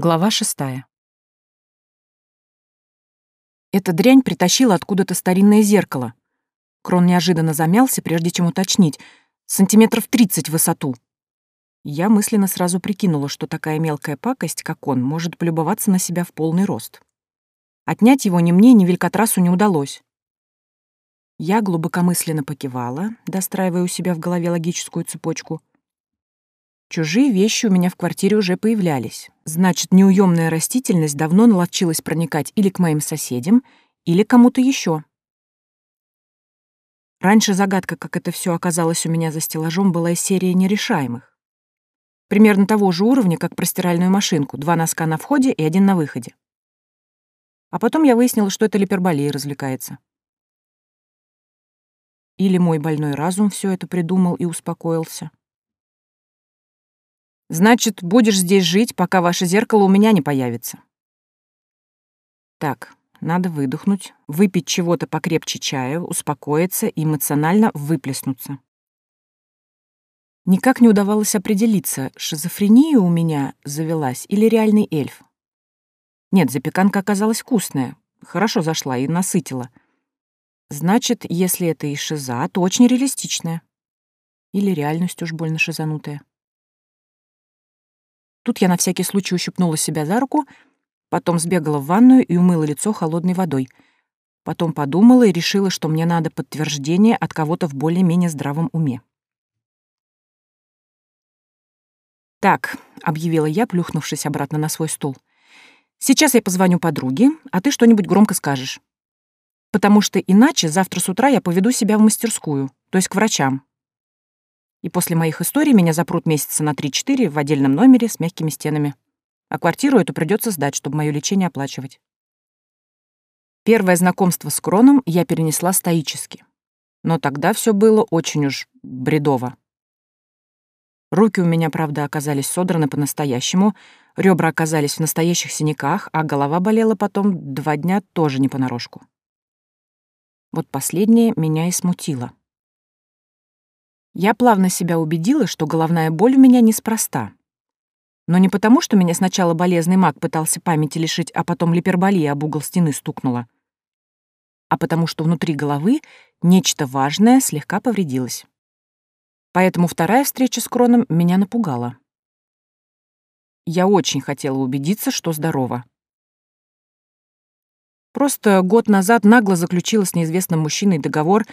Глава шестая. Эта дрянь притащила откуда-то старинное зеркало. Крон неожиданно замялся, прежде чем уточнить. Сантиметров тридцать в высоту. Я мысленно сразу прикинула, что такая мелкая пакость, как он, может полюбоваться на себя в полный рост. Отнять его ни мне, ни Велькотрасу не удалось. Я глубокомысленно покивала, достраивая у себя в голове логическую цепочку, Чужие вещи у меня в квартире уже появлялись. Значит, неуемная растительность давно наловчилась проникать или к моим соседям, или кому-то еще. Раньше загадка, как это все оказалось у меня за стеллажом, была из серии нерешаемых. Примерно того же уровня, как про стиральную машинку, два носка на входе и один на выходе. А потом я выяснила, что это липерболей развлекается. Или мой больной разум все это придумал и успокоился. Значит, будешь здесь жить, пока ваше зеркало у меня не появится. Так, надо выдохнуть, выпить чего-то покрепче чаю, успокоиться и эмоционально выплеснуться. Никак не удавалось определиться, шизофрения у меня завелась или реальный эльф. Нет, запеканка оказалась вкусная, хорошо зашла и насытила. Значит, если это и шиза, то очень реалистичная. Или реальность уж больно шизанутая. Тут я на всякий случай ущипнула себя за руку, потом сбегала в ванную и умыла лицо холодной водой. Потом подумала и решила, что мне надо подтверждение от кого-то в более-менее здравом уме. «Так», — объявила я, плюхнувшись обратно на свой стул. «Сейчас я позвоню подруге, а ты что-нибудь громко скажешь. Потому что иначе завтра с утра я поведу себя в мастерскую, то есть к врачам, и после моих историй меня запрут месяца на 3-4 в отдельном номере с мягкими стенами. А квартиру эту придется сдать, чтобы мое лечение оплачивать. Первое знакомство с Кроном я перенесла стоически. Но тогда все было очень уж бредово. Руки у меня, правда, оказались содраны по-настоящему, ребра оказались в настоящих синяках, а голова болела потом два дня тоже не понарошку. Вот последнее меня и смутило. Я плавно себя убедила, что головная боль у меня неспроста. Но не потому, что меня сначала болезный маг пытался памяти лишить, а потом липерболия об угол стены стукнула, а потому что внутри головы нечто важное слегка повредилось. Поэтому вторая встреча с Кроном меня напугала. Я очень хотела убедиться, что здорова. Просто год назад нагло заключила с неизвестным мужчиной договор,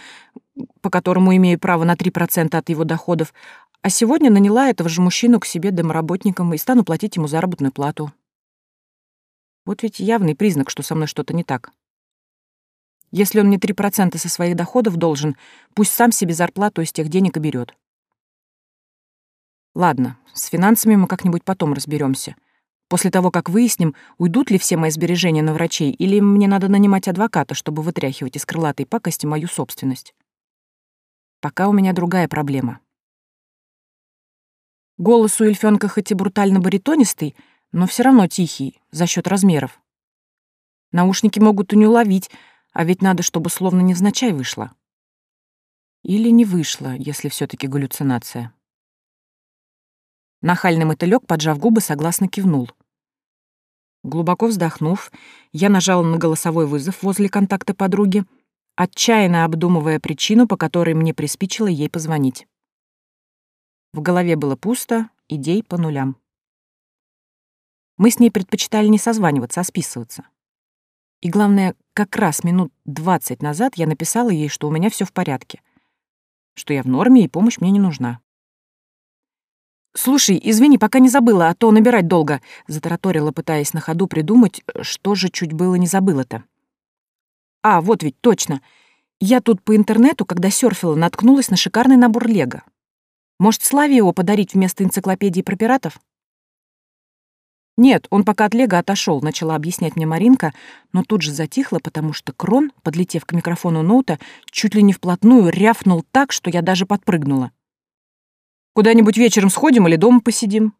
по которому имею право на 3% от его доходов, а сегодня наняла этого же мужчину к себе домоработником и стану платить ему заработную плату. Вот ведь явный признак, что со мной что-то не так. Если он мне 3% со своих доходов должен, пусть сам себе зарплату из тех денег и берет. Ладно, с финансами мы как-нибудь потом разберемся. После того, как выясним, уйдут ли все мои сбережения на врачей, или мне надо нанимать адвоката, чтобы вытряхивать из крылатой пакости мою собственность. Пока у меня другая проблема. Голос у эльфёнка хоть и брутально баритонистый, но все равно тихий, за счет размеров. Наушники могут и не уловить, а ведь надо, чтобы словно невзначай вышло. Или не вышло, если все таки галлюцинация. Нахальный мотылёк, поджав губы, согласно кивнул. Глубоко вздохнув, я нажала на голосовой вызов возле контакта подруги, отчаянно обдумывая причину, по которой мне приспичило ей позвонить. В голове было пусто, идей по нулям. Мы с ней предпочитали не созваниваться, а списываться. И главное, как раз минут двадцать назад я написала ей, что у меня все в порядке, что я в норме и помощь мне не нужна. «Слушай, извини, пока не забыла, а то набирать долго», — затараторила, пытаясь на ходу придумать, что же чуть было не забыла-то. «А, вот ведь, точно. Я тут по интернету, когда серфила, наткнулась на шикарный набор лего. Может, Славе его подарить вместо энциклопедии про пиратов?» «Нет, он пока от лего отошел, начала объяснять мне Маринка, но тут же затихла, потому что Крон, подлетев к микрофону ноута, чуть ли не вплотную рявкнул так, что я даже подпрыгнула. Куда-нибудь вечером сходим или дома посидим?»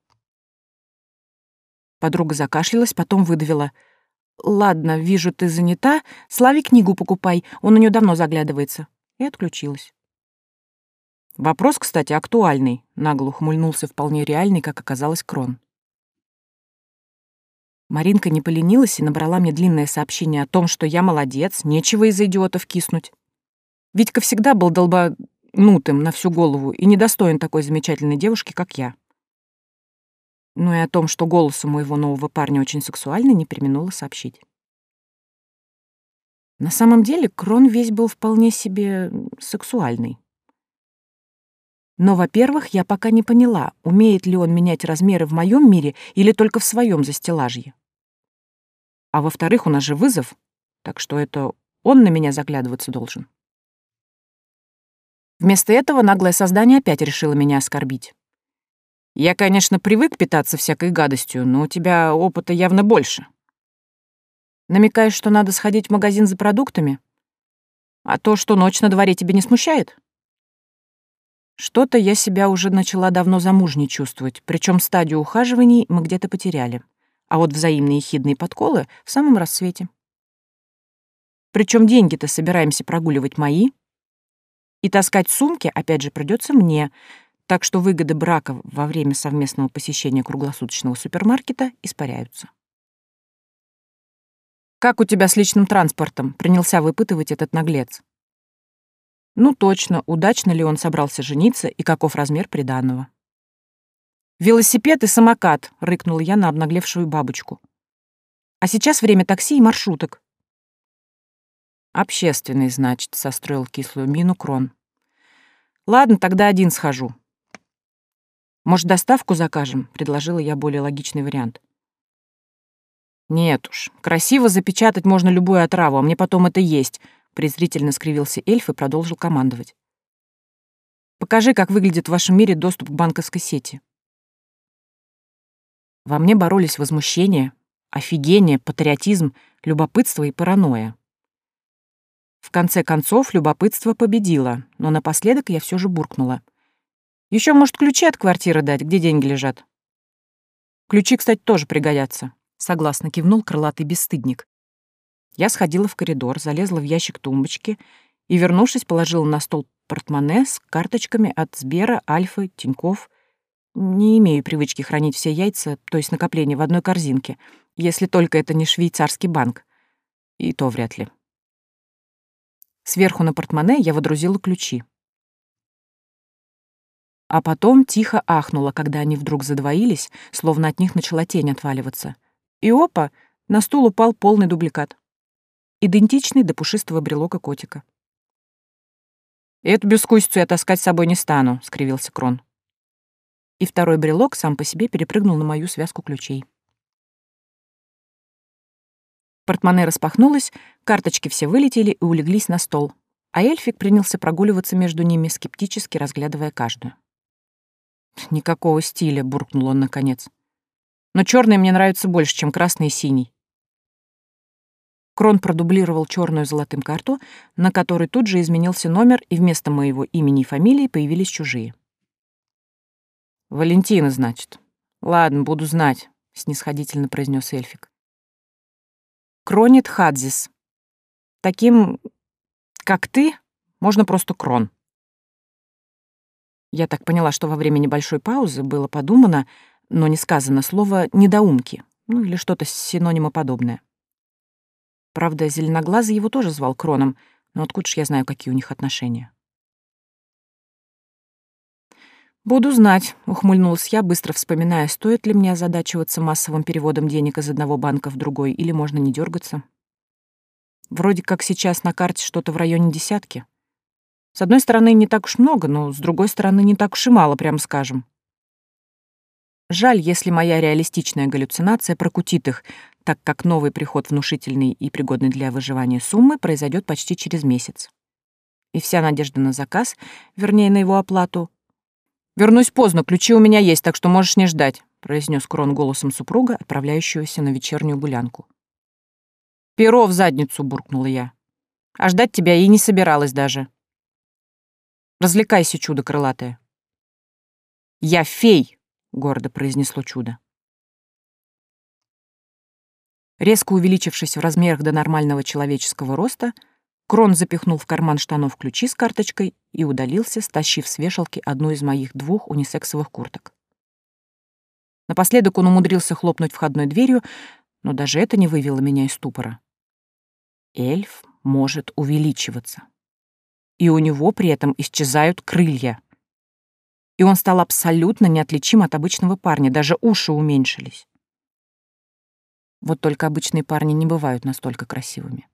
Подруга закашлялась, потом выдавила. «Ладно, вижу, ты занята. Славе книгу покупай, он у нее давно заглядывается». И отключилась. Вопрос, кстати, актуальный, нагло ухмыльнулся вполне реальный, как оказалось, Крон. Маринка не поленилась и набрала мне длинное сообщение о том, что я молодец, нечего из-за идиотов киснуть. Витька всегда был долбанутым на всю голову и недостоин такой замечательной девушки, как я. Ну и о том, что голос у моего нового парня очень сексуальный, не применула сообщить. На самом деле Крон весь был вполне себе сексуальный. Но, во-первых, я пока не поняла, умеет ли он менять размеры в моем мире или только в своем застеллажье. А во-вторых, у нас же вызов, так что это он на меня заглядываться должен. Вместо этого наглое создание опять решило меня оскорбить. Я, конечно, привык питаться всякой гадостью, но у тебя опыта явно больше. Намекаешь, что надо сходить в магазин за продуктами? А то, что ночь на дворе, тебе не смущает? Что-то я себя уже начала давно замужней чувствовать, причем стадию ухаживаний мы где-то потеряли, а вот взаимные хидные подколы в самом рассвете. Причем деньги-то собираемся прогуливать мои, и таскать сумки, опять же, придется мне, так что выгоды брака во время совместного посещения круглосуточного супермаркета испаряются. «Как у тебя с личным транспортом?» — принялся выпытывать этот наглец. Ну точно, удачно ли он собрался жениться и каков размер приданного. «Велосипед и самокат», — рыкнула я на обнаглевшую бабочку. «А сейчас время такси и маршруток». «Общественный, значит», — состроил кислую мину Крон. «Ладно, тогда один схожу». «Может, доставку закажем?» — предложила я более логичный вариант. «Нет уж, красиво запечатать можно любую отраву, а мне потом это есть», презрительно скривился эльф и продолжил командовать. «Покажи, как выглядит в вашем мире доступ к банковской сети». Во мне боролись возмущение, офигение, патриотизм, любопытство и паранойя. В конце концов, любопытство победило, но напоследок я все же буркнула. Еще, может, ключи от квартиры дать, где деньги лежат? Ключи, кстати, тоже пригодятся. Согласно кивнул крылатый бесстыдник. Я сходила в коридор, залезла в ящик тумбочки и, вернувшись, положила на стол портмоне с карточками от Сбера, Альфы, Тиньков. Не имею привычки хранить все яйца, то есть накопления, в одной корзинке, если только это не швейцарский банк. И то вряд ли. Сверху на портмоне я водрузила ключи. А потом тихо ахнула, когда они вдруг задвоились, словно от них начала тень отваливаться. И опа, на стул упал полный дубликат идентичный до пушистого брелока котика. «Эту бескусицу я таскать с собой не стану», — скривился Крон. И второй брелок сам по себе перепрыгнул на мою связку ключей. Портмоне распахнулось, карточки все вылетели и улеглись на стол, а эльфик принялся прогуливаться между ними, скептически разглядывая каждую. «Никакого стиля», — буркнул он наконец. «Но черный мне нравится больше, чем красный и синий. Крон продублировал черную золотым карту, на которой тут же изменился номер, и вместо моего имени и фамилии появились чужие. «Валентина, значит. Ладно, буду знать», — снисходительно произнес эльфик. «Кронит Хадзис. Таким, как ты, можно просто Крон». Я так поняла, что во время небольшой паузы было подумано, но не сказано слово «недоумки», ну или что-то синонимоподобное. Правда, Зеленоглазый его тоже звал Кроном, но откуда ж я знаю, какие у них отношения? «Буду знать», — ухмыльнулась я, быстро вспоминая, стоит ли мне озадачиваться массовым переводом денег из одного банка в другой, или можно не дергаться. Вроде как сейчас на карте что-то в районе десятки. С одной стороны, не так уж много, но с другой стороны, не так уж и мало, прям скажем. Жаль, если моя реалистичная галлюцинация прокутит их, так как новый приход внушительный и пригодный для выживания суммы произойдет почти через месяц. И вся надежда на заказ, вернее, на его оплату. «Вернусь поздно, ключи у меня есть, так что можешь не ждать», произнес Крон голосом супруга, отправляющегося на вечернюю гулянку. «Перо в задницу!» — буркнула я. «А ждать тебя и не собиралась даже. Развлекайся, чудо крылатое». «Я фей!» гордо произнесло чудо. Резко увеличившись в размерах до нормального человеческого роста, Крон запихнул в карман штанов ключи с карточкой и удалился, стащив с вешалки одну из моих двух унисексовых курток. Напоследок он умудрился хлопнуть входной дверью, Но даже это не вывело меня из ступора. Эльф может увеличиваться. И у него при этом исчезают крылья. И он стал абсолютно неотличим от обычного парня, даже уши уменьшились. Вот только обычные парни не бывают настолько красивыми.